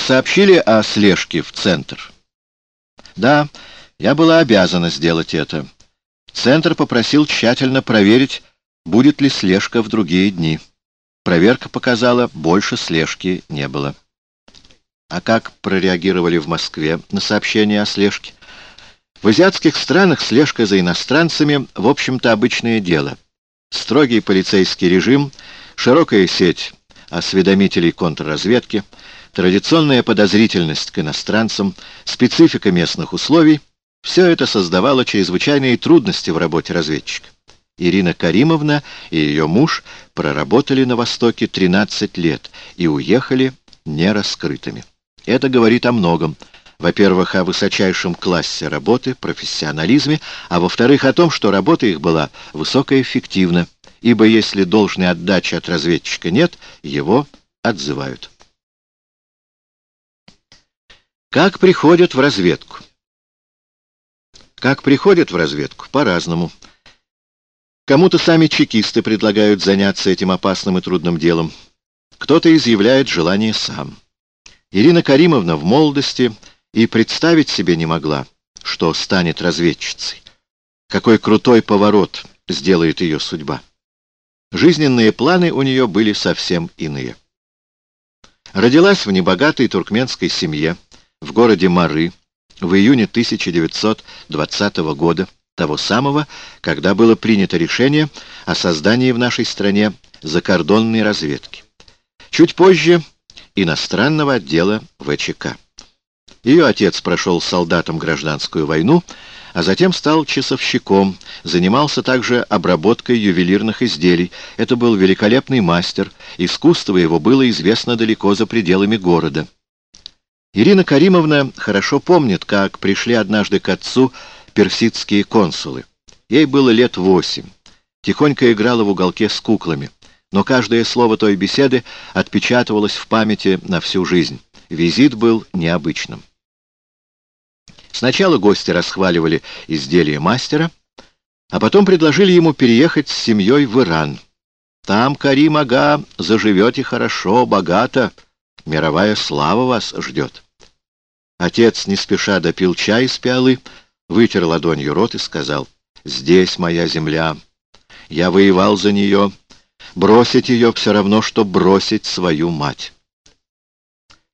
сообщили о слежке в центр? Да, я была обязана сделать это. Центр попросил тщательно проверить, будет ли слежка в другие дни. Проверка показала, больше слежки не было. А как прореагировали в Москве на сообщение о слежке? В азиатских странах слежка за иностранцами, в общем-то, обычное дело. Строгий полицейский режим, широкая сеть осведомителей контрразведки, традиционная подозрительность к иностранцам, специфика местных условий — все это создавало чрезвычайные трудности в работе разведчика. Ирина Каримовна и ее муж проработали на Востоке 13 лет и уехали нераскрытыми. Это говорит о многом. Во-первых, о высочайшем классе работы, профессионализме, а во-вторых, о том, что работа их была высокоэффективна, ибо если должной отдачи от разведчика нет, его отзывают. Как приходят в разведку? Как приходят в разведку? По-разному. Кому-то сами чекисты предлагают заняться этим опасным и трудным делом. Кто-то изъявляет желание сам. Ирина Каримовна в молодости и представить себе не могла, что станет разведчицей. Какой крутой поворот сделает ее судьба. Жизненные планы у нее были совсем иные. Родилась в небогатой туркменской семье в городе Мары в июне 1920 года, того самого, когда было принято решение о создании в нашей стране закордонной разведки. Чуть позже иностранного отдела ВЧК. Ее отец прошел солдатом гражданскую войну, а затем стал часовщиком, занимался также обработкой ювелирных изделий. Это был великолепный мастер, искусство его было известно далеко за пределами города. Ирина Каримовна хорошо помнит, как пришли однажды к отцу персидские консулы. Ей было лет восемь. Тихонько играла в уголке с куклами. Но каждое слово той беседы отпечатывалось в памяти на всю жизнь. Визит был необычным. Сначала гости расхваливали изделия мастера, а потом предложили ему переехать с семьей в Иран. Там, Карим Ага, заживете хорошо, богато, мировая слава вас ждет. Отец не спеша допил чай из пиалы, вытер ладонью рот и сказал, «Здесь моя земля. Я воевал за нее. Бросить ее все равно, что бросить свою мать».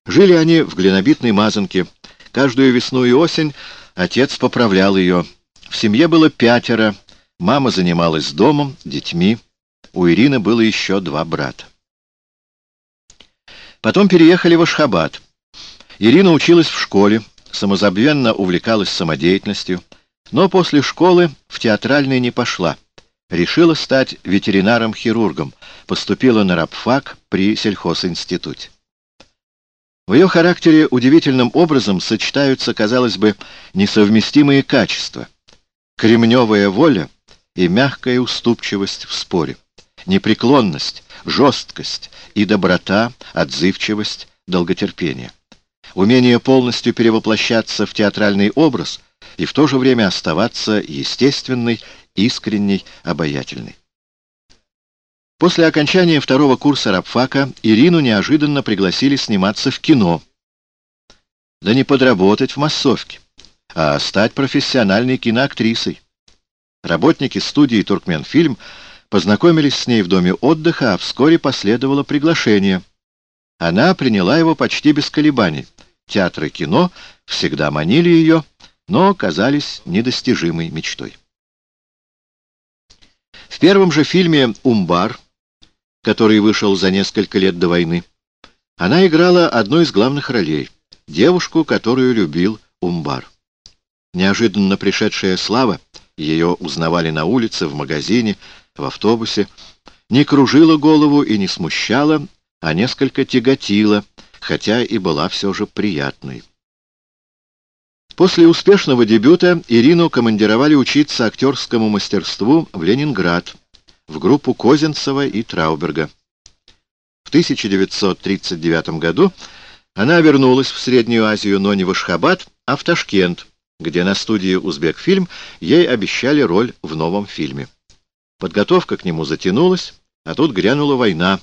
Жили они в глинобитной мазанке. Каждую весну и осень отец поправлял ее. В семье было пятеро. Мама занималась домом, детьми. У Ирины было еще два брата. Потом переехали в Ашхабад. Ирина училась в школе, самозабвенно увлекалась самодеятельностью, но после школы в театральный не пошла. Решила стать ветеринаром-хирургом, поступила на рабфак при сельхозинституте. В ее характере удивительным образом сочетаются, казалось бы, несовместимые качества. Кремневая воля и мягкая уступчивость в споре, непреклонность, жесткость и доброта, отзывчивость, долготерпение умение полностью перевоплощаться в театральный образ и в то же время оставаться естественной, искренней, обаятельной. После окончания второго курса рабфака Ирину неожиданно пригласили сниматься в кино. Да не подработать в массовке, а стать профессиональной киноактрисой. Работники студии «Туркменфильм» познакомились с ней в доме отдыха, а вскоре последовало приглашение. Она приняла его почти без колебаний. Театры кино всегда манили ее, но казались недостижимой мечтой. В первом же фильме «Умбар», который вышел за несколько лет до войны, она играла одну из главных ролей — девушку, которую любил Умбар. Неожиданно пришедшая слава, ее узнавали на улице, в магазине, в автобусе, не кружила голову и не смущала, а несколько тяготила — хотя и была все же приятной. После успешного дебюта Ирину командировали учиться актерскому мастерству в Ленинград, в группу Козинцева и Трауберга. В 1939 году она вернулась в Среднюю Азию, но не в Ашхабад, а в Ташкент, где на студии «Узбекфильм» ей обещали роль в новом фильме. Подготовка к нему затянулась, а тут грянула война,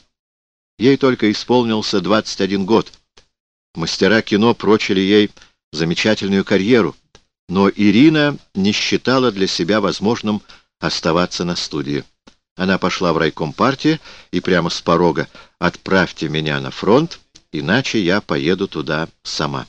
Ей только исполнился 21 год. Мастера кино прочили ей замечательную карьеру, но Ирина не считала для себя возможным оставаться на студии. Она пошла в райком партии и прямо с порога «Отправьте меня на фронт, иначе я поеду туда сама».